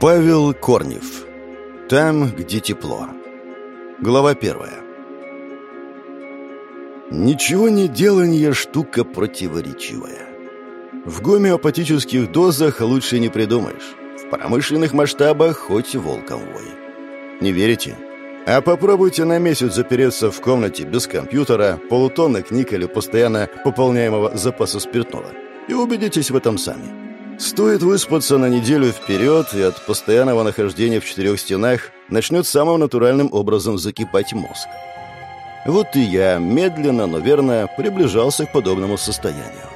Павел Корнев. Там, где тепло. Глава первая. Ничего не делание штука противоречивая. В гомеопатических дозах лучше не придумаешь. В промышленных масштабах хоть волком вой. Не верите? А попробуйте на месяц запереться в комнате без компьютера, полутонны книг или постоянно пополняемого запаса спиртного. И убедитесь в этом сами. Стоит выспаться на неделю вперед, и от постоянного нахождения в четырех стенах начнет самым натуральным образом закипать мозг. Вот и я медленно, но верно приближался к подобному состоянию.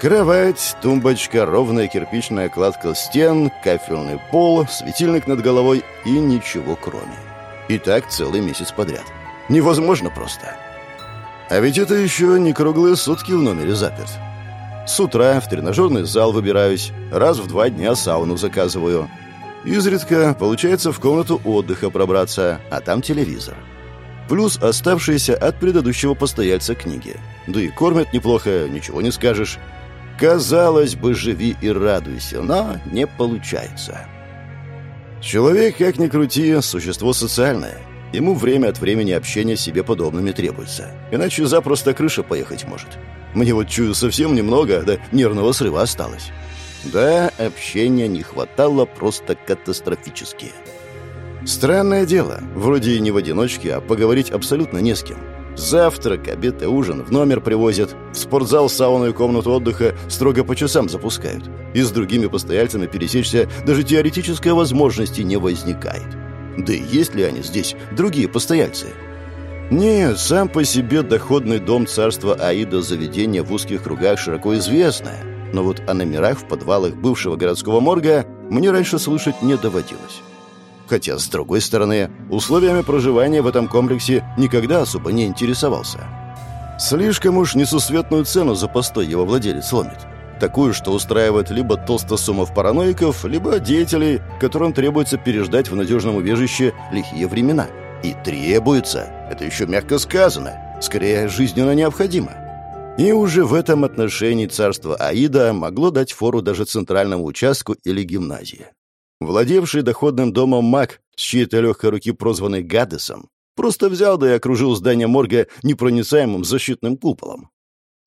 Кровать, тумбочка, ровная кирпичная кладка стен, кафельный пол, светильник над головой и ничего кроме. И так целый месяц подряд. Невозможно просто. А ведь это еще не круглые сутки в номере заперт. С утра в тренажерный зал выбираюсь, раз в два дня сауну заказываю. Изредка получается в комнату отдыха пробраться, а там телевизор. Плюс оставшиеся от предыдущего постояльца книги. Да и кормят неплохо, ничего не скажешь. Казалось бы, живи и радуйся, но не получается. Человек, как ни крути, существо социальное. Ему время от времени общения с себе подобными требуется. Иначе запросто крыша поехать может. Мне вот чую совсем немного, да нервного срыва осталось. Да, общения не хватало просто катастрофически. Странное дело, вроде и не в одиночке, а поговорить абсолютно не с кем. Завтрак, обед и ужин в номер привозят, в спортзал, сауну и комнату отдыха строго по часам запускают. И с другими постояльцами пересечься даже теоретической возможности не возникает. Да и есть ли они здесь, другие постояльцы? Нет, сам по себе доходный дом царства Аида заведение в узких кругах широко известное. Но вот о номерах в подвалах бывшего городского морга мне раньше слышать не доводилось. Хотя, с другой стороны, условиями проживания в этом комплексе никогда особо не интересовался. Слишком уж несусветную цену за постой его владелец ломит. Такую, что устраивает либо толстосумов параноиков, либо деятелей, которым требуется переждать в надежном убежище лихие времена – и требуется. Это еще мягко сказано. Скорее, жизненно необходимо. И уже в этом отношении царство Аида могло дать фору даже центральному участку или гимназии. Владевший доходным домом маг, с чьей-то легкой руки прозванный Гадесом, просто взял да и окружил здание морга непроницаемым защитным куполом.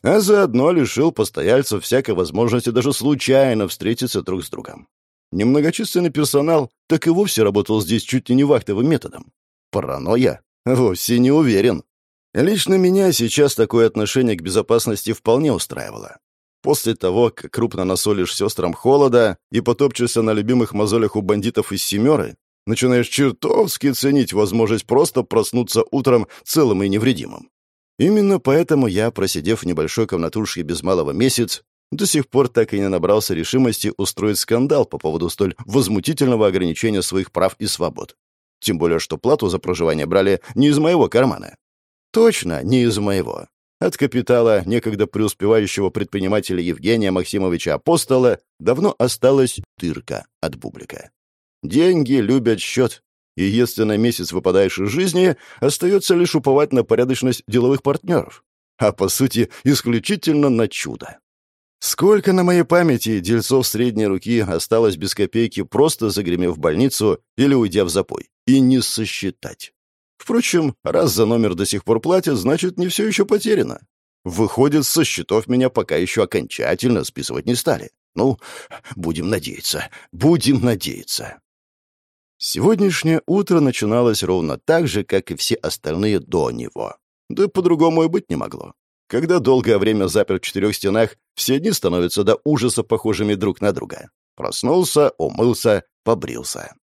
А заодно лишил постояльцев всякой возможности даже случайно встретиться друг с другом. Немногочисленный персонал так и вовсе работал здесь чуть ли не вахтовым методом. Паранойя? Вовсе не уверен. Лично меня сейчас такое отношение к безопасности вполне устраивало. После того, как крупно насолишь сестрам холода и потопчешься на любимых мозолях у бандитов из «семеры», начинаешь чертовски ценить возможность просто проснуться утром целым и невредимым. Именно поэтому я, просидев в небольшой комнатушке без малого месяц, до сих пор так и не набрался решимости устроить скандал по поводу столь возмутительного ограничения своих прав и свобод. Тем более, что плату за проживание брали не из моего кармана. Точно, не из моего. От капитала некогда преуспевающего предпринимателя Евгения Максимовича Апостола давно осталась дырка от бублика. Деньги любят счет, и если на месяц выпадаешь из жизни, остается лишь уповать на порядочность деловых партнеров. А по сути, исключительно на чудо. Сколько на моей памяти дельцов средней руки осталось без копейки, просто загремев в больницу или уйдя в запой? И не сосчитать. Впрочем, раз за номер до сих пор платят, значит, не все еще потеряно. Выходит, со счетов меня пока еще окончательно списывать не стали. Ну, будем надеяться, будем надеяться. Сегодняшнее утро начиналось ровно так же, как и все остальные до него. Да по-другому и быть не могло. Когда долгое время запер в четырех стенах, все дни становятся до ужаса похожими друг на друга. Проснулся, умылся, побрился.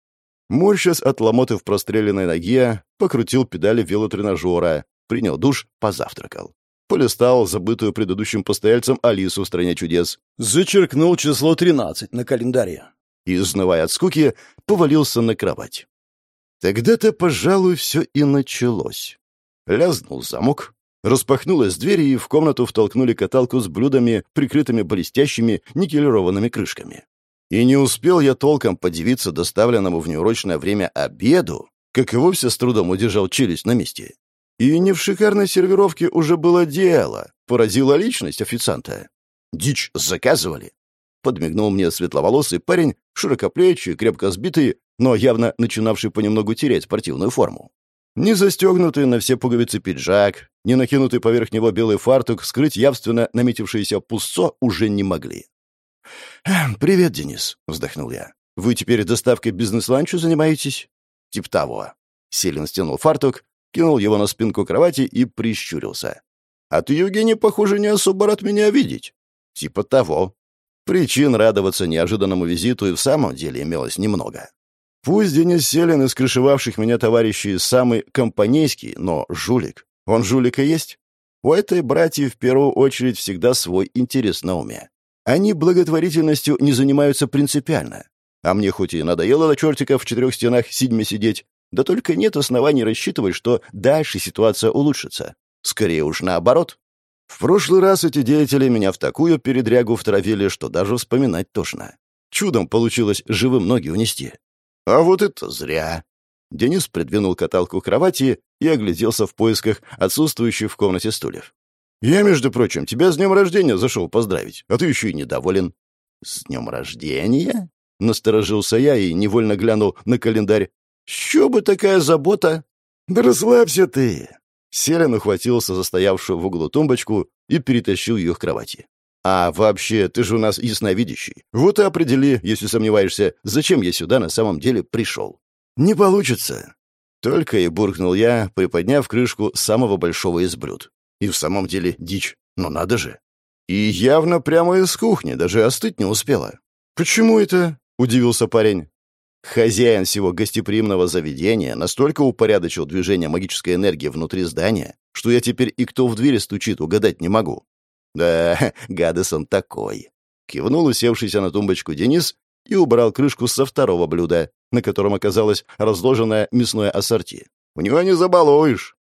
Морщась от ломоты в простреленной ноге, покрутил педали велотренажера, принял душ, позавтракал. Полистал забытую предыдущим постояльцем Алису в «Стране чудес». Зачеркнул число 13 на календаре. И, изнывая от скуки, повалился на кровать. Тогда-то, пожалуй, все и началось. Лязнул замок, Распахнулась дверь, и в комнату втолкнули каталку с блюдами, прикрытыми блестящими никелированными крышками. И не успел я толком подивиться доставленному в неурочное время обеду, как и вовсе с трудом удержал челюсть на месте. И не в шикарной сервировке уже было дело, поразила личность официанта. Дичь заказывали. — подмигнул мне светловолосый парень, широкоплечий, крепко сбитый, но явно начинавший понемногу терять спортивную форму. Не застегнутый на все пуговицы пиджак, не накинутый поверх него белый фартук скрыть явственно наметившееся пусцо уже не могли. «Эм, «Привет, Денис», — вздохнул я. «Вы теперь доставкой бизнес-ланчу занимаетесь?» «Тип того». Селин стянул фартук, кинул его на спинку кровати и прищурился. «А ты, Евгений, похоже, не особо рад меня видеть». «Типа того». Причин радоваться неожиданному визиту и в самом деле имелось немного. Пусть Денис Селин из крышевавших меня товарищей самый компанейский, но жулик. Он жулика есть? У этой братьи в первую очередь всегда свой интерес на уме. Они благотворительностью не занимаются принципиально. А мне хоть и надоело до чертика в четырех стенах седьми сидеть, да только нет оснований рассчитывать, что дальше ситуация улучшится. Скорее уж наоборот. В прошлый раз эти деятели меня в такую передрягу втравили, что даже вспоминать тошно. Чудом получилось живым ноги унести. А вот это зря. Денис придвинул каталку к кровати и огляделся в поисках отсутствующих в комнате стульев. «Я, между прочим, тебя с днем рождения зашел поздравить, а ты еще и недоволен». «С днем рождения?» — насторожился я и невольно глянул на календарь. «Что бы такая забота?» «Да расслабься ты!» Селин ухватился за стоявшую в углу тумбочку и перетащил ее к кровати. «А вообще, ты же у нас ясновидящий. Вот и определи, если сомневаешься, зачем я сюда на самом деле пришел». «Не получится». Только и буркнул я, приподняв крышку самого большого из блюд. И в самом деле дичь. Но надо же. И явно прямо из кухни, даже остыть не успела. «Почему это?» — удивился парень. Хозяин всего гостеприимного заведения настолько упорядочил движение магической энергии внутри здания, что я теперь и кто в двери стучит, угадать не могу. Да, гадос он такой. Кивнул усевшийся на тумбочку Денис и убрал крышку со второго блюда, на котором оказалось разложенное мясное ассорти. «У него не забалуешь!»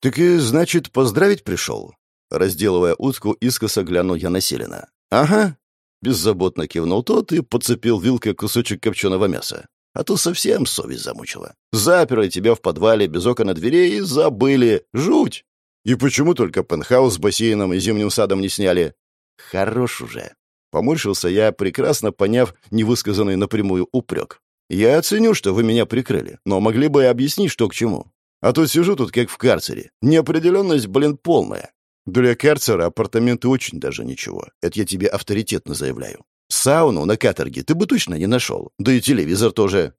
«Так и, значит, поздравить пришел?» Разделывая утку, искоса глянул я на Селина. «Ага». Беззаботно кивнул тот и подцепил вилкой кусочек копченого мяса. А то совсем совесть замучила. Заперли тебя в подвале без окон и дверей и забыли. Жуть! И почему только пентхаус с бассейном и зимним садом не сняли? Хорош уже. Поморщился я, прекрасно поняв невысказанный напрямую упрек. Я оценю, что вы меня прикрыли, но могли бы и объяснить, что к чему. А то сижу тут как в карцере. Неопределенность, блин, полная. Для карцера апартаменты очень даже ничего. Это я тебе авторитетно заявляю. Сауну на каторге ты бы точно не нашел. Да и телевизор тоже.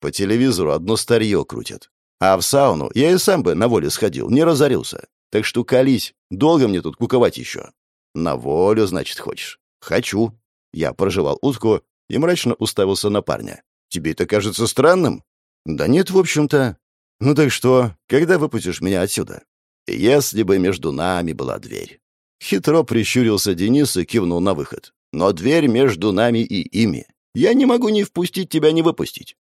По телевизору одно старье крутят. А в сауну я и сам бы на воле сходил, не разорился. Так что колись, долго мне тут куковать еще. На волю, значит, хочешь? Хочу. Я проживал утку и мрачно уставился на парня. Тебе это кажется странным? Да нет, в общем-то. Ну так что, когда выпустишь меня отсюда? Если бы между нами была дверь. Хитро прищурился Денис и кивнул на выход. Но дверь между нами и ими. Я не могу ни впустить тебя, ни выпустить.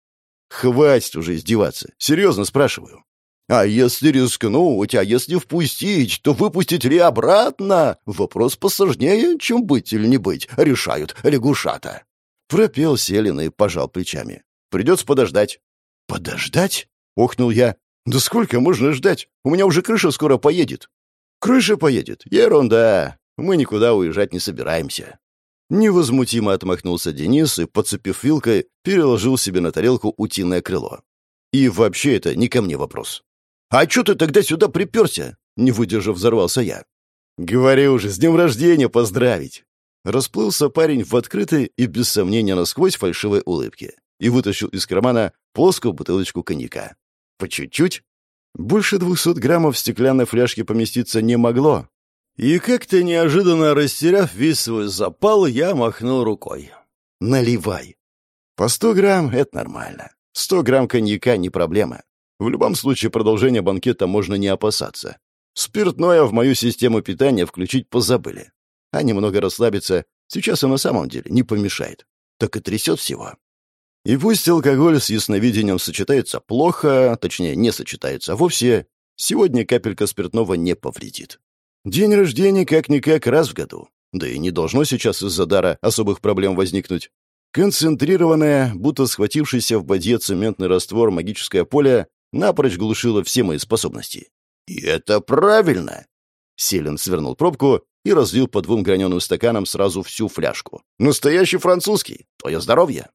Хватит уже издеваться. Серьезно спрашиваю. А если рискнуть, а если впустить, то выпустить ли обратно? Вопрос посложнее, чем быть или не быть, решают лягушата. Пропел Селин и пожал плечами. Придется подождать. Подождать? Охнул я. Да сколько можно ждать? У меня уже крыша скоро поедет. Крыша поедет? Ерунда. Мы никуда уезжать не собираемся. Невозмутимо отмахнулся Денис и, подцепив вилкой, переложил себе на тарелку утиное крыло. И вообще это не ко мне вопрос. «А чё ты тогда сюда приперся?» Не выдержав, взорвался я. «Говори уже, с днем рождения поздравить!» Расплылся парень в открытой и, без сомнения, насквозь фальшивой улыбке и вытащил из кармана плоскую бутылочку коньяка. По чуть-чуть. Больше двухсот граммов в стеклянной фляжке поместиться не могло. И как-то неожиданно растеряв весь свой запал, я махнул рукой. «Наливай!» «По сто грамм — это нормально. Сто грамм коньяка — не проблема. В любом случае продолжения банкета можно не опасаться. Спиртное в мою систему питания включить позабыли. А немного расслабиться сейчас и на самом деле не помешает. Так и трясет всего. И пусть алкоголь с ясновидением сочетается плохо, точнее, не сочетается вовсе, сегодня капелька спиртного не повредит. День рождения как-никак раз в году. Да и не должно сейчас из-за дара особых проблем возникнуть. Концентрированное, будто схватившийся в бадье цементный раствор магическое поле напрочь глушила все мои способности. «И это правильно!» Селин свернул пробку и разлил по двум граненым стаканам сразу всю фляжку. Настоящий французский. Твое здоровье!»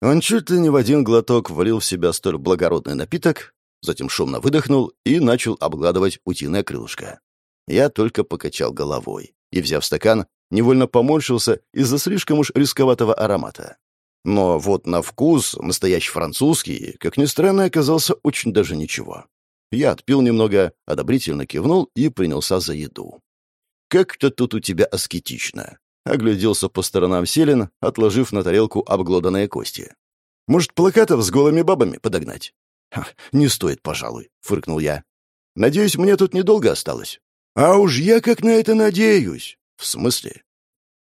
Он чуть ли не в один глоток влил в себя столь благородный напиток, затем шумно выдохнул и начал обгладывать утиное крылышко. Я только покачал головой и, взяв стакан, невольно поморщился из-за слишком уж рисковатого аромата. Но вот на вкус настоящий французский, как ни странно, оказался очень даже ничего. Я отпил немного, одобрительно кивнул и принялся за еду. «Как-то тут у тебя аскетично», — огляделся по сторонам Селин, отложив на тарелку обглоданные кости. «Может, плакатов с голыми бабами подогнать?» «Не стоит, пожалуй», — фыркнул я. «Надеюсь, мне тут недолго осталось». «А уж я как на это надеюсь!» «В смысле?»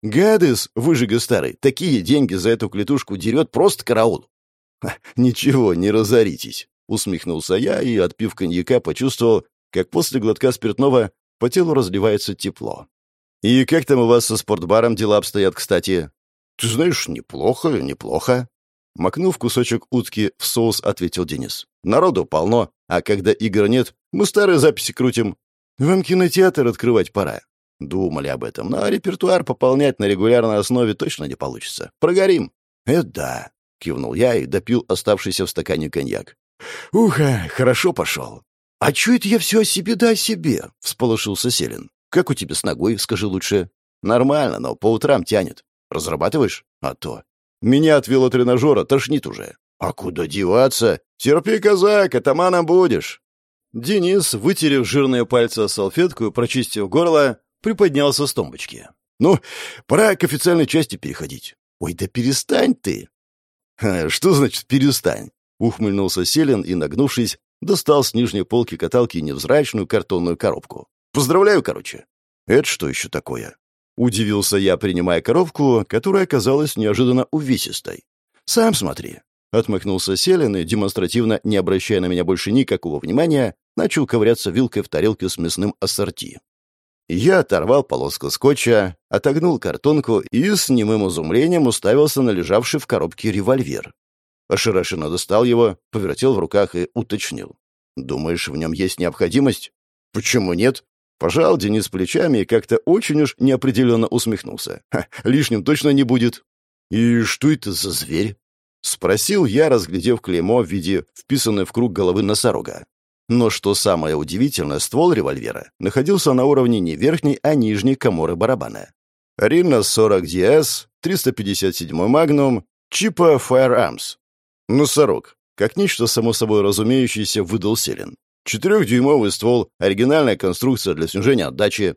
«Гадес, выжига старый, такие деньги за эту клетушку дерет просто караул!» «Ничего, не разоритесь!» — усмехнулся я и, отпив коньяка, почувствовал, как после глотка спиртного по телу разливается тепло. «И как там у вас со спортбаром дела обстоят, кстати?» «Ты знаешь, неплохо, неплохо». Макнув кусочек утки в соус, ответил Денис. «Народу полно, а когда игр нет, мы старые записи крутим. Вам кинотеатр открывать пора. Думали об этом, но репертуар пополнять на регулярной основе точно не получится. Прогорим. Это да, кивнул я и допил оставшийся в стакане коньяк. Уха, хорошо пошел. А чё это я все о себе да о себе? Всполошился Селин. Как у тебя с ногой, скажи лучше. Нормально, но по утрам тянет. Разрабатываешь? А то. Меня от велотренажера тошнит уже. А куда деваться? Терпи, казак, атаманом будешь. Денис, вытерев жирные пальцы о салфетку и прочистив горло, приподнялся с тумбочки. «Ну, пора к официальной части переходить». «Ой, да перестань ты!» «Что значит «перестань»?» — ухмыльнулся Селин и, нагнувшись, достал с нижней полки каталки невзрачную картонную коробку. «Поздравляю, короче». «Это что еще такое?» Удивился я, принимая коробку, которая оказалась неожиданно увесистой. «Сам смотри». Отмахнулся Селин и, демонстративно, не обращая на меня больше никакого внимания, начал ковыряться вилкой в тарелке с мясным ассорти. Я оторвал полоску скотча, отогнул картонку и с немым изумлением уставился на лежавший в коробке револьвер. Ошарашенно достал его, повертел в руках и уточнил. «Думаешь, в нем есть необходимость?» «Почему нет?» Пожал Денис плечами и как-то очень уж неопределенно усмехнулся. Ха, «Лишним точно не будет». «И что это за зверь?» Спросил я, разглядев клеймо в виде вписанной в круг головы носорога. Но что самое удивительное, ствол револьвера находился на уровне не верхней, а нижней коморы барабана. Рина 40 DS, 357 Magnum, чипа Firearms. Носорог. Как нечто само собой разумеющееся выдал Селин. Четырехдюймовый ствол, оригинальная конструкция для снижения отдачи.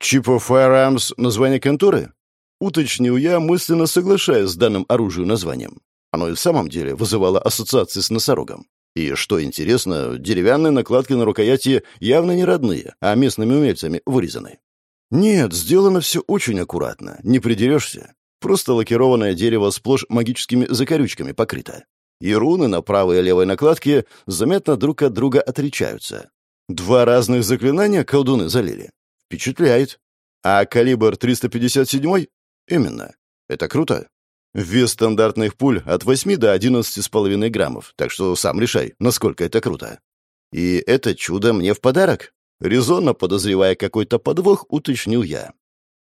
Чипа Firearms — название конторы? Уточнил я, мысленно соглашаясь с данным оружию названием. Оно и в самом деле вызывало ассоциации с носорогом. И, что интересно, деревянные накладки на рукояти явно не родные, а местными умельцами вырезаны. Нет, сделано все очень аккуратно, не придерешься. Просто лакированное дерево сплошь магическими закорючками покрыто. И руны на правой и левой накладке заметно друг от друга отличаются. Два разных заклинания колдуны залили. Впечатляет. А калибр 357? Именно. Это круто. Вес стандартных пуль от 8 до 11,5 граммов, так что сам решай, насколько это круто. И это чудо мне в подарок. Резонно подозревая какой-то подвох, уточнил я.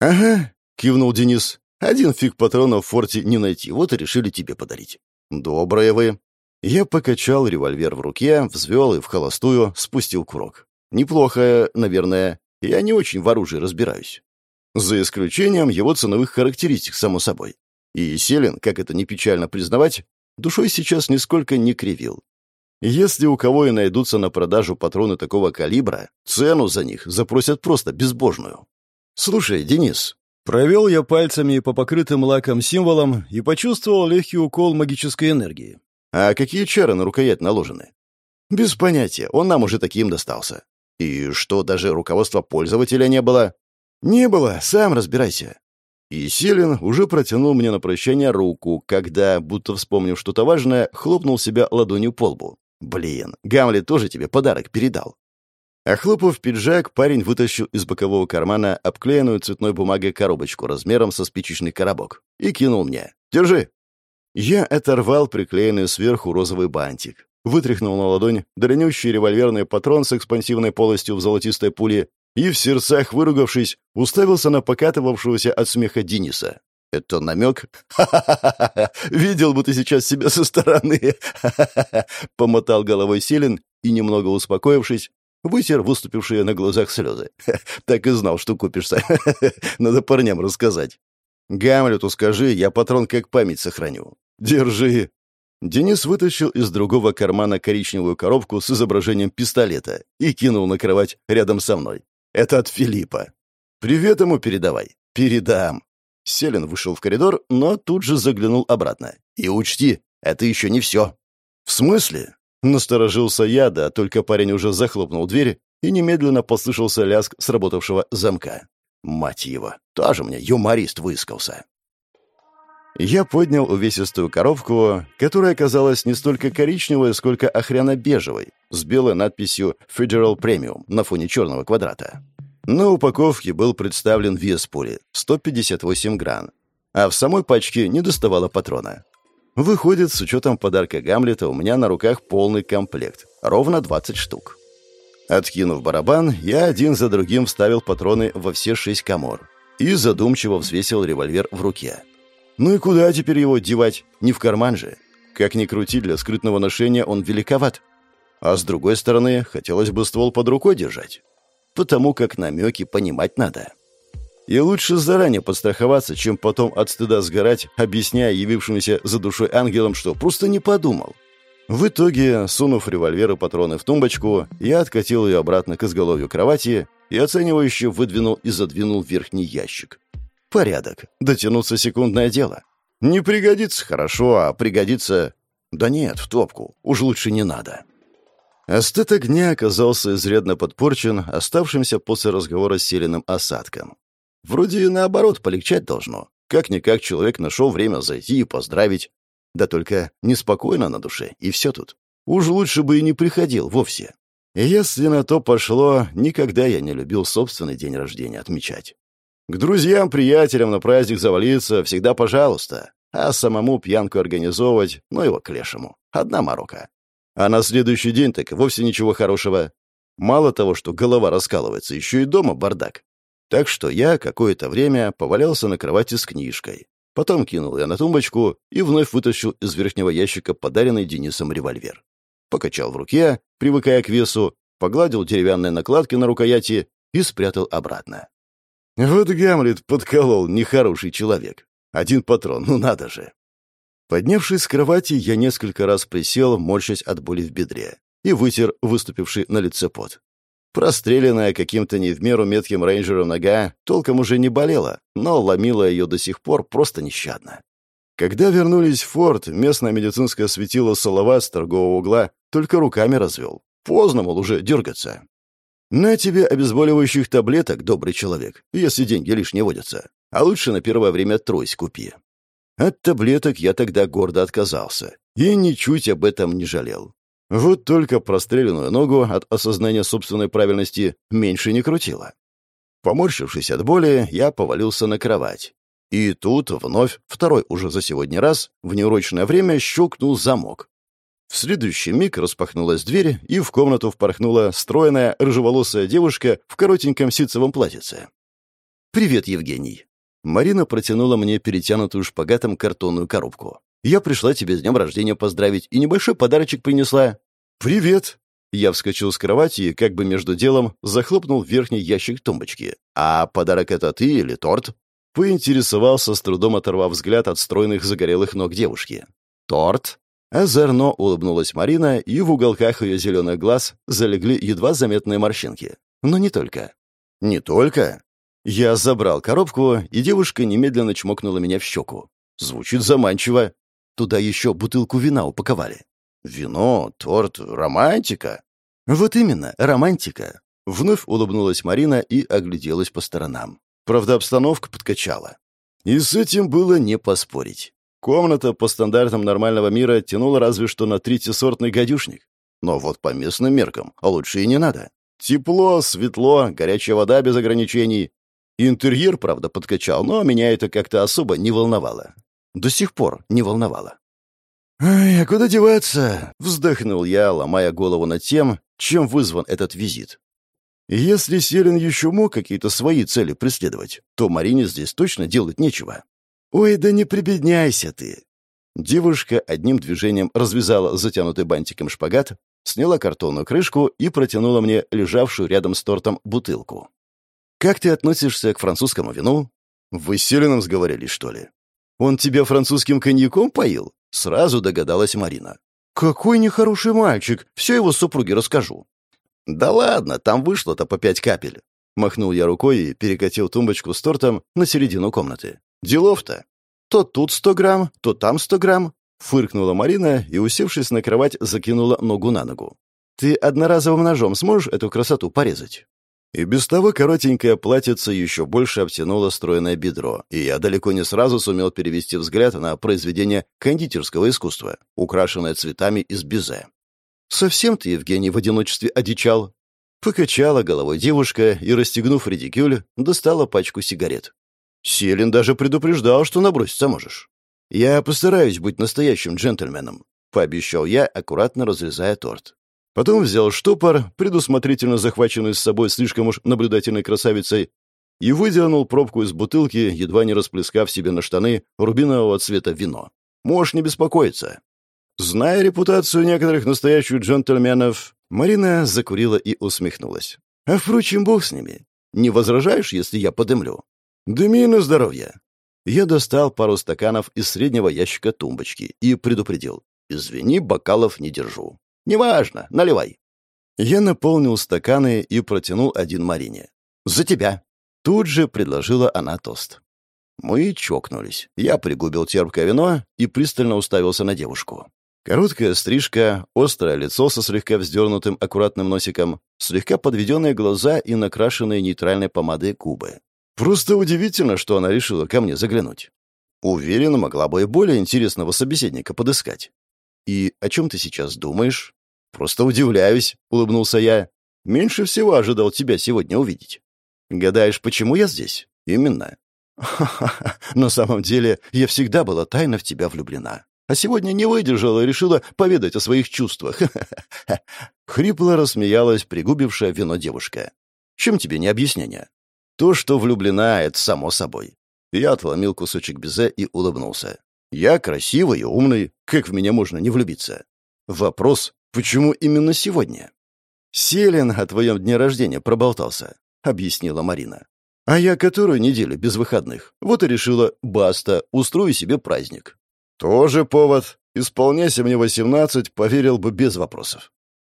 «Ага», — кивнул Денис. «Один фиг патронов в форте не найти, вот и решили тебе подарить». «Добрые вы». Я покачал револьвер в руке, взвел и в холостую спустил курок. «Неплохо, наверное. Я не очень в оружии разбираюсь. За исключением его ценовых характеристик, само собой. И Селин, как это не печально признавать, душой сейчас нисколько не кривил. Если у кого и найдутся на продажу патроны такого калибра, цену за них запросят просто безбожную. «Слушай, Денис», провел я пальцами по покрытым лаком символам и почувствовал легкий укол магической энергии. «А какие чары на рукоять наложены?» «Без понятия, он нам уже таким достался». «И что, даже руководства пользователя не было?» «Не было, сам разбирайся. И Селин уже протянул мне на прощание руку, когда, будто вспомнив что-то важное, хлопнул себя ладонью по лбу. «Блин, Гамлет тоже тебе подарок передал». Охлопав пиджак, парень вытащил из бокового кармана обклеенную цветной бумагой коробочку размером со спичечный коробок и кинул мне. «Держи!» Я оторвал приклеенный сверху розовый бантик, вытряхнул на ладонь длиннющий револьверный патрон с экспансивной полостью в золотистой пуле и, в сердцах выругавшись, уставился на покатывавшегося от смеха Дениса. Это намек? Ха-ха-ха! Видел бы ты сейчас себя со стороны! Ха-ха-ха! Помотал головой Селин и, немного успокоившись, вытер выступившие на глазах слезы. Так и знал, что купишься. Надо парням рассказать. Гамлету скажи, я патрон как память сохраню. Держи. Денис вытащил из другого кармана коричневую коробку с изображением пистолета и кинул на кровать рядом со мной. Это от Филиппа. Привет ему передавай. Передам. Селин вышел в коридор, но тут же заглянул обратно. И учти, это еще не все. В смысле? Насторожился я, да только парень уже захлопнул дверь, и немедленно послышался лязг сработавшего замка. Мать его, тоже мне юморист выискался. Я поднял увесистую коробку, которая оказалась не столько коричневой, сколько охряно-бежевой, с белой надписью «Federal Premium» на фоне черного квадрата. На упаковке был представлен вес пули — 158 гран, а в самой пачке не доставало патрона. Выходит, с учетом подарка Гамлета, у меня на руках полный комплект, ровно 20 штук. Откинув барабан, я один за другим вставил патроны во все шесть комор и задумчиво взвесил револьвер в руке. Ну и куда теперь его девать? Не в карман же. Как ни крути, для скрытного ношения он великоват. А с другой стороны, хотелось бы ствол под рукой держать. Потому как намеки понимать надо. И лучше заранее подстраховаться, чем потом от стыда сгорать, объясняя явившимся за душой ангелам, что просто не подумал. В итоге, сунув револьвер и патроны в тумбочку, я откатил ее обратно к изголовью кровати и оценивающе выдвинул и задвинул верхний ящик. Порядок. Дотянуться секундное дело. Не пригодится хорошо, а пригодится... Да нет, в топку. Уж лучше не надо. Остаток дня оказался изрядно подпорчен оставшимся после разговора с Селиным осадком. Вроде и наоборот полегчать должно. Как-никак человек нашел время зайти и поздравить. Да только неспокойно на душе, и все тут. Уж лучше бы и не приходил вовсе. Если на то пошло, никогда я не любил собственный день рождения отмечать. К друзьям, приятелям на праздник завалиться всегда пожалуйста, а самому пьянку организовывать, ну его к лешему. Одна морока. А на следующий день так вовсе ничего хорошего. Мало того, что голова раскалывается, еще и дома бардак. Так что я какое-то время повалялся на кровати с книжкой. Потом кинул я на тумбочку и вновь вытащил из верхнего ящика подаренный Денисом револьвер. Покачал в руке, привыкая к весу, погладил деревянные накладки на рукояти и спрятал обратно. Вот Гамлет подколол нехороший человек. Один патрон, ну надо же. Поднявшись с кровати, я несколько раз присел, морщась от боли в бедре, и вытер выступивший на лице пот. Простреленная каким-то не в меру метким рейнджером нога толком уже не болела, но ломила ее до сих пор просто нещадно. Когда вернулись в форт, местное медицинское светило Солова с торгового угла только руками развел. Поздно, мол, уже дергаться. «На тебе обезболивающих таблеток, добрый человек, если деньги лишние водятся. А лучше на первое время трость купи». От таблеток я тогда гордо отказался и ничуть об этом не жалел. Вот только простреленную ногу от осознания собственной правильности меньше не крутило. Поморщившись от боли, я повалился на кровать. И тут вновь, второй уже за сегодня раз, в неурочное время щелкнул замок. В следующий миг распахнулась дверь, и в комнату впорхнула стройная, рыжеволосая девушка в коротеньком ситцевом платьице. «Привет, Евгений». Марина протянула мне перетянутую шпагатом картонную коробку. «Я пришла тебе с днем рождения поздравить и небольшой подарочек принесла». «Привет!» Я вскочил с кровати и, как бы между делом, захлопнул верхний ящик тумбочки. «А подарок это ты или торт?» Поинтересовался, с трудом оторвав взгляд от стройных загорелых ног девушки. «Торт?» Озорно улыбнулась Марина, и в уголках ее зеленых глаз залегли едва заметные морщинки. Но не только. Не только. Я забрал коробку, и девушка немедленно чмокнула меня в щеку. Звучит заманчиво. Туда еще бутылку вина упаковали. Вино, торт, романтика. Вот именно, романтика. Вновь улыбнулась Марина и огляделась по сторонам. Правда, обстановка подкачала. И с этим было не поспорить. Комната по стандартам нормального мира тянула разве что на третьесортный гадюшник. Но вот по местным меркам, а лучше и не надо. Тепло, светло, горячая вода без ограничений. Интерьер, правда, подкачал, но меня это как-то особо не волновало. До сих пор не волновало. «Ай, а куда деваться?» — вздохнул я, ломая голову над тем, чем вызван этот визит. Если Селин еще мог какие-то свои цели преследовать, то Марине здесь точно делать нечего. «Ой, да не прибедняйся ты!» Девушка одним движением развязала затянутый бантиком шпагат, сняла картонную крышку и протянула мне лежавшую рядом с тортом бутылку. «Как ты относишься к французскому вину?» «Вы с Селином сговорились, что ли?» «Он тебя французским коньяком поил?» Сразу догадалась Марина. «Какой нехороший мальчик! Все его супруге расскажу». «Да ладно, там вышло-то по пять капель». Махнул я рукой и перекатил тумбочку с тортом на середину комнаты. «Делов-то! То тут сто грамм, то там сто грамм». Фыркнула Марина и, усевшись на кровать, закинула ногу на ногу. «Ты одноразовым ножом сможешь эту красоту порезать?» И без того коротенькое платьице еще больше обтянуло стройное бедро, и я далеко не сразу сумел перевести взгляд на произведение кондитерского искусства, украшенное цветами из безе. «Совсем ты, Евгений, в одиночестве одичал?» Покачала головой девушка и, расстегнув редикюль, достала пачку сигарет. «Селин даже предупреждал, что наброситься можешь». «Я постараюсь быть настоящим джентльменом», — пообещал я, аккуратно разрезая торт. Потом взял штопор, предусмотрительно захваченный с собой слишком уж наблюдательной красавицей, и выдернул пробку из бутылки, едва не расплескав себе на штаны рубинового цвета вино. Можешь не беспокоиться. Зная репутацию некоторых настоящих джентльменов, Марина закурила и усмехнулась. А впрочем, бог с ними. Не возражаешь, если я подымлю? Дыми на здоровье. Я достал пару стаканов из среднего ящика тумбочки и предупредил. Извини, бокалов не держу. «Неважно, наливай». Я наполнил стаканы и протянул один Марине. «За тебя». Тут же предложила она тост. Мы чокнулись. Я пригубил терпкое вино и пристально уставился на девушку. Короткая стрижка, острое лицо со слегка вздернутым аккуратным носиком, слегка подведенные глаза и накрашенные нейтральной помадой губы. Просто удивительно, что она решила ко мне заглянуть. Уверена, могла бы и более интересного собеседника подыскать. «И о чем ты сейчас думаешь?» «Просто удивляюсь», — улыбнулся я. «Меньше всего ожидал тебя сегодня увидеть». «Гадаешь, почему я здесь?» «Именно». «Ха-ха-ха, на самом деле я всегда была тайно в тебя влюблена. А сегодня не выдержала и решила поведать о своих чувствах. Хрипло рассмеялась пригубившая вино девушка. «Чем тебе не объяснение?» «То, что влюблена, это само собой». Я отломил кусочек безе и улыбнулся. «Я красивый и умный. Как в меня можно не влюбиться?» Вопрос «Почему именно сегодня?» «Селин о твоем дне рождения проболтался», — объяснила Марина. «А я которую неделю без выходных. Вот и решила, баста, устрою себе праздник». «Тоже повод. Исполняйся мне восемнадцать, поверил бы без вопросов».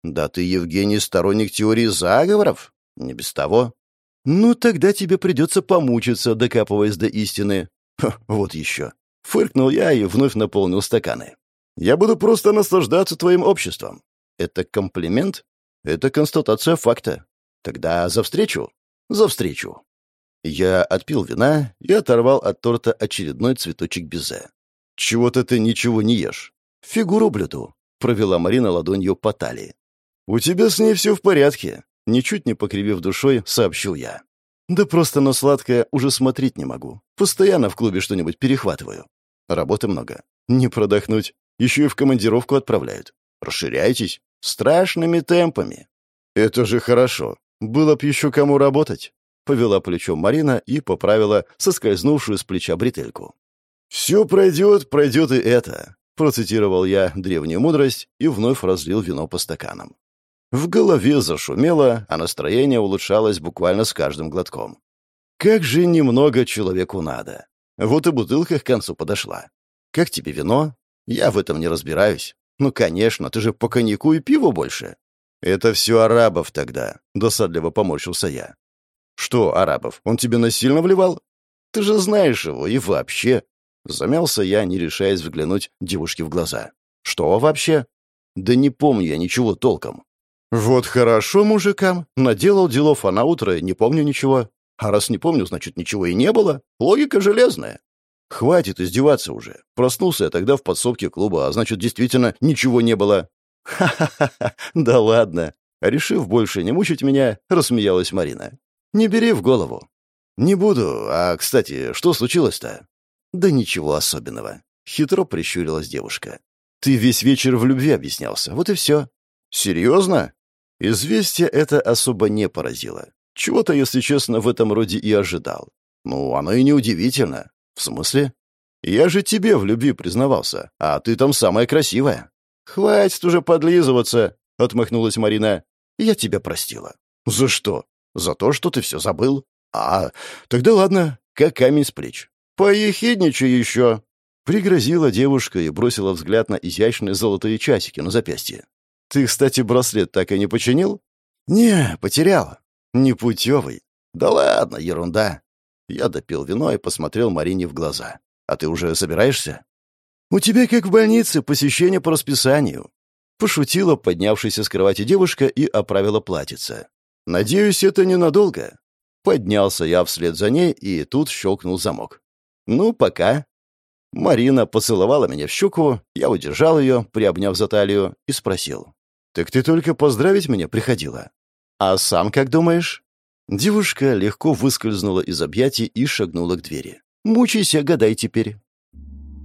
«Да ты, Евгений, сторонник теории заговоров?» «Не без того». «Ну, тогда тебе придется помучиться, докапываясь до истины». Ха, «Вот еще». Фыркнул я и вновь наполнил стаканы. Я буду просто наслаждаться твоим обществом. Это комплимент? Это констатация факта. Тогда за встречу? За встречу. Я отпил вина и оторвал от торта очередной цветочек безе. «Чего-то ты ничего не ешь. Фигуру блюду», — провела Марина ладонью по талии. «У тебя с ней все в порядке», — ничуть не покривив душой, сообщил я. «Да просто на сладкое уже смотреть не могу. Постоянно в клубе что-нибудь перехватываю. Работы много. Не продохнуть. Еще и в командировку отправляют. Расширяйтесь. Страшными темпами. Это же хорошо. Было б еще кому работать. Повела плечом Марина и поправила соскользнувшую с плеча бретельку. «Все пройдет, пройдет и это», — процитировал я древнюю мудрость и вновь разлил вино по стаканам. В голове зашумело, а настроение улучшалось буквально с каждым глотком. Как же немного человеку надо. Вот и бутылка к концу подошла. Как тебе вино? Я в этом не разбираюсь. Ну, конечно, ты же по коньяку и пиву больше. Это все арабов тогда, досадливо поморщился я. Что арабов? Он тебе насильно вливал? Ты же знаешь его и вообще. Замялся я, не решаясь взглянуть девушке в глаза. Что вообще? Да не помню я ничего толком. Вот хорошо мужикам. Наделал делов, а на утро не помню ничего. А раз не помню, значит, ничего и не было. Логика железная. «Хватит издеваться уже. Проснулся я тогда в подсобке клуба, а значит, действительно ничего не было». «Ха-ха-ха, да ладно». Решив больше не мучить меня, рассмеялась Марина. «Не бери в голову». «Не буду. А, кстати, что случилось-то?» «Да ничего особенного». Хитро прищурилась девушка. «Ты весь вечер в любви объяснялся. Вот и все». «Серьезно?» Известие это особо не поразило. Чего-то, если честно, в этом роде и ожидал. Ну, оно и неудивительно. «В смысле?» Я же тебе в любви признавался, а ты там самая красивая». «Хватит уже подлизываться», — отмахнулась Марина. «Я тебя простила». «За что?» «За то, что ты все забыл». «А, тогда ладно, как камень с плеч». «Поехидничай еще», — пригрозила девушка и бросила взгляд на изящные золотые часики на запястье. «Ты, кстати, браслет так и не починил?» «Не, потерял. Непутевый». «Да ладно, ерунда». Я допил вино и посмотрел Марине в глаза. «А ты уже собираешься?» «У тебя, как в больнице, посещение по расписанию». Пошутила поднявшаяся с кровати девушка и оправила платьице. «Надеюсь, это ненадолго». Поднялся я вслед за ней, и тут щелкнул замок. «Ну, пока». Марина поцеловала меня в щеку, я удержал ее, приобняв за талию, и спросил. «Так ты только поздравить меня приходила?» «А сам как думаешь?» Девушка легко выскользнула из объятий и шагнула к двери. «Мучайся, гадай теперь».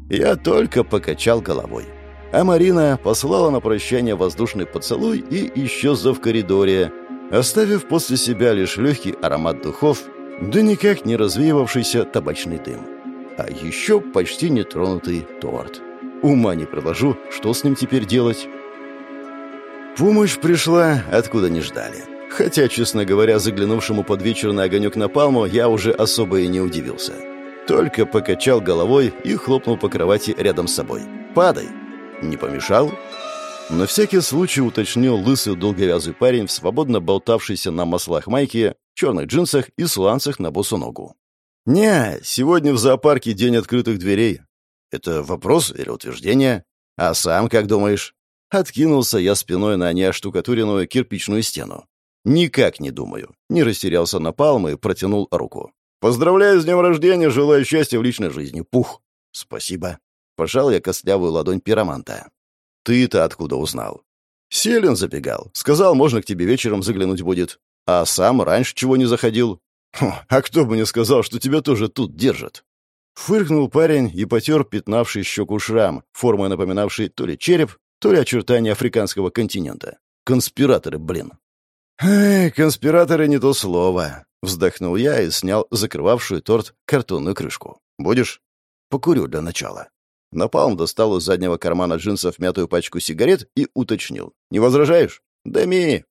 Я только покачал головой. А Марина послала на прощание воздушный поцелуй и исчезла в коридоре, оставив после себя лишь легкий аромат духов, да никак не развеивавшийся табачный дым. А еще почти нетронутый торт. Ума не приложу, что с ним теперь делать. Помощь пришла, откуда не ждали. Хотя, честно говоря, заглянувшему под вечер на огонек на палму, я уже особо и не удивился. Только покачал головой и хлопнул по кровати рядом с собой. «Падай!» «Не помешал?» На всякий случай уточнил лысый долговязый парень в свободно болтавшейся на маслах майке, черных джинсах и сланцах на босу ногу. «Не, сегодня в зоопарке день открытых дверей. Это вопрос или утверждение? А сам как думаешь?» Откинулся я спиной на неоштукатуренную кирпичную стену. «Никак не думаю». Не растерялся на палмы и протянул руку. «Поздравляю с днем рождения, желаю счастья в личной жизни. Пух!» «Спасибо». Пожал я костлявую ладонь пироманта. «Ты-то откуда узнал?» «Селин забегал. Сказал, можно к тебе вечером заглянуть будет. А сам раньше чего не заходил?» «А кто бы мне сказал, что тебя тоже тут держат?» Фыркнул парень и потер пятнавший щеку шрам, формой напоминавший то ли череп, то ли очертания африканского континента. Конспираторы, блин. «Эй, конспираторы не то слово», — вздохнул я и снял закрывавшую торт картонную крышку. «Будешь?» «Покурю для начала». Напалм достал из заднего кармана джинсов мятую пачку сигарет и уточнил. «Не возражаешь?» «Дами!»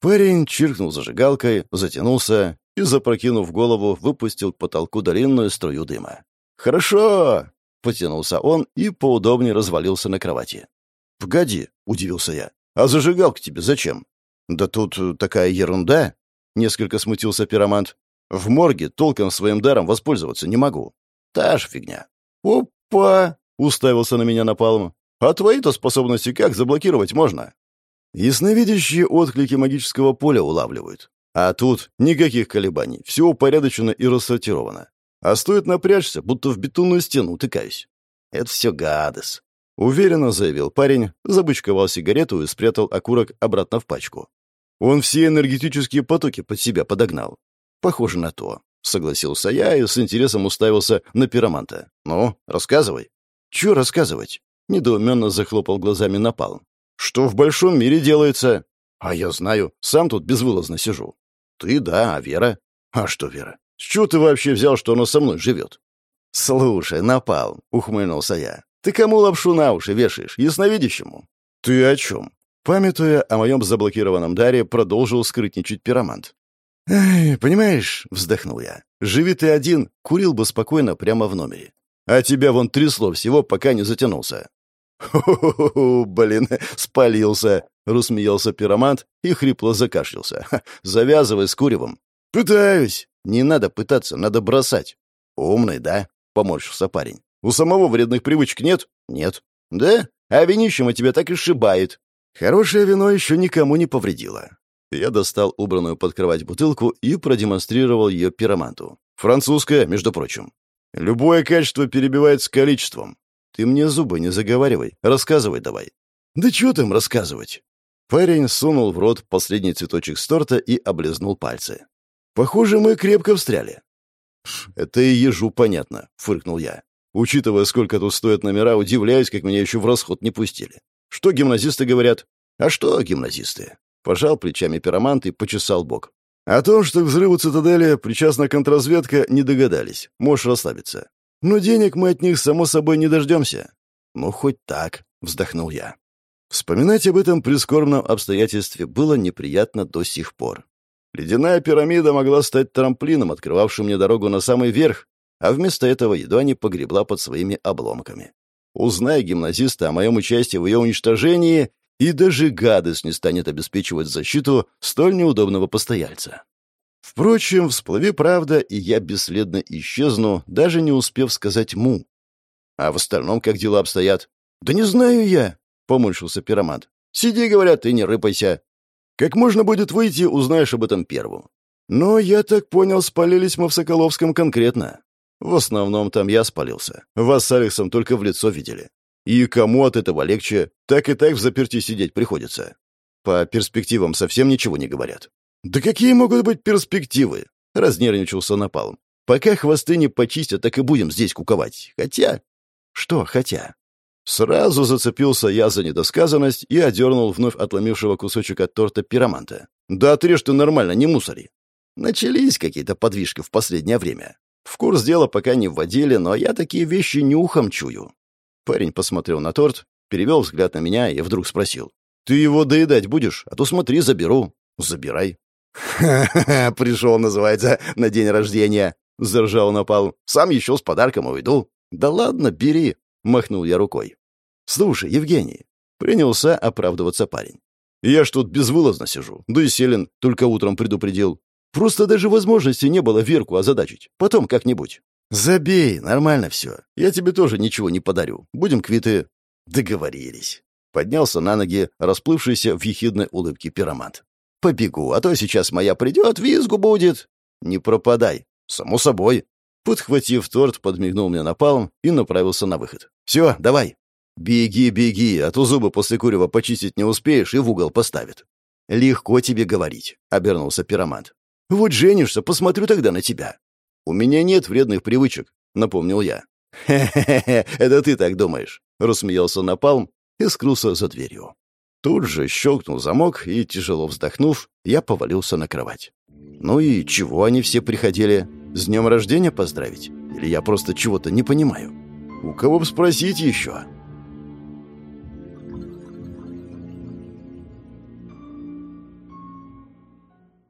Парень чиркнул зажигалкой, затянулся и, запрокинув голову, выпустил к потолку длинную струю дыма. «Хорошо!» — потянулся он и поудобнее развалился на кровати. «Погоди», — удивился я. «А зажигалка тебе зачем?» «Да тут такая ерунда», — несколько смутился пиромант. «В морге толком своим даром воспользоваться не могу». «Та же фигня». «Опа!» — уставился на меня напалм. «А твои-то способности как заблокировать можно?» Ясновидящие отклики магического поля улавливают. А тут никаких колебаний, все упорядочено и рассортировано. А стоит напрячься, будто в бетонную стену утыкаюсь. Это все гадость. Уверенно заявил парень, забычковал сигарету и спрятал окурок обратно в пачку. Он все энергетические потоки под себя подогнал. Похоже на то. Согласился я и с интересом уставился на пироманта. «Ну, рассказывай». «Чё рассказывать?» Недоуменно захлопал глазами напал. «Что в большом мире делается?» «А я знаю, сам тут безвылазно сижу». «Ты, да, а Вера?» «А что Вера? С чего ты вообще взял, что она со мной живет?» «Слушай, напал», — ухмыльнулся я. Ты кому лапшу на уши вешаешь? Ясновидящему?» «Ты о чем?» Памятуя о моем заблокированном даре, продолжил скрытничать пиромант. «Эй, понимаешь», — вздохнул я, — «живи ты один, курил бы спокойно прямо в номере. А тебя вон трясло всего, пока не затянулся». «Хо-хо-хо, блин, спалился», — рассмеялся пиромант и хрипло закашлялся. «Завязывай с куревом». «Пытаюсь». «Не надо пытаться, надо бросать». «Умный, да?» — поморщился парень. У самого вредных привычек нет? Нет. Да? А винищема тебя так и сшибает. Хорошее вино еще никому не повредило. Я достал убранную под кровать бутылку и продемонстрировал ее пироманту. Французская, между прочим. Любое качество перебивается количеством. Ты мне зубы не заговаривай, рассказывай давай. Да что там рассказывать? Парень сунул в рот последний цветочек с торта и облизнул пальцы. Похоже, мы крепко встряли. «Это и ежу понятно», — фыркнул я. Учитывая, сколько тут стоят номера, удивляюсь, как меня еще в расход не пустили. Что гимназисты говорят? А что гимназисты? Пожал плечами пиромант и почесал бок. О том, что к взрыву цитадели причастна контрразведка, не догадались. Можешь расслабиться. Но денег мы от них, само собой, не дождемся. Ну, хоть так, вздохнул я. Вспоминать об этом прискорбном обстоятельстве было неприятно до сих пор. Ледяная пирамида могла стать трамплином, открывавшим мне дорогу на самый верх, а вместо этого едва не погребла под своими обломками. Узная гимназиста о моем участии в ее уничтожении, и даже гадость не станет обеспечивать защиту столь неудобного постояльца. Впрочем, всплыви правда, и я бесследно исчезну, даже не успев сказать «му». А в остальном как дела обстоят? «Да не знаю я», — поморщился пиромат. «Сиди, говорят, и не рыпайся. Как можно будет выйти, узнаешь об этом первым. Но, я так понял, спалились мы в Соколовском конкретно. В основном там я спалился. Вас с Алексом только в лицо видели. И кому от этого легче, так и так в заперти сидеть приходится. По перспективам совсем ничего не говорят. «Да какие могут быть перспективы?» — разнервничался Напалм. «Пока хвосты не почистят, так и будем здесь куковать. Хотя...» «Что «хотя»?» Сразу зацепился я за недосказанность и одернул вновь отломившего кусочек от торта пироманта. «Да отрежь ты нормально, не мусори!» Начались какие-то подвижки в последнее время. В курс дела пока не вводили, но я такие вещи нюхом чую. Парень посмотрел на торт, перевел взгляд на меня и вдруг спросил. «Ты его доедать будешь? А то смотри, заберу». «Забирай». «Ха-ха-ха, пришел, называется, на день рождения», — заржал напал. «Сам еще с подарком уйду». «Да ладно, бери», — махнул я рукой. «Слушай, Евгений», — принялся оправдываться парень. «Я ж тут безвылазно сижу, да и Селин только утром предупредил. Просто даже возможности не было Верку озадачить. Потом как-нибудь». «Забей, нормально все. Я тебе тоже ничего не подарю. Будем квиты». «Договорились». Поднялся на ноги, расплывшийся в ехидной улыбке пиромант. Побегу, а то сейчас моя придет, визгу будет. Не пропадай. Само собой. Подхватив торт, подмигнул мне напалм и направился на выход. Все, давай. Беги, беги, а то зубы после курева почистить не успеешь и в угол поставит. Легко тебе говорить, обернулся пиромант. Вот женишься, посмотрю тогда на тебя. У меня нет вредных привычек, напомнил я. «Хе-хе-хе, это ты так думаешь», — рассмеялся Напалм и скрылся за дверью. Тут же щелкнул замок, и, тяжело вздохнув, я повалился на кровать. Ну и чего они все приходили? С днем рождения поздравить? Или я просто чего-то не понимаю? У кого спросить еще?»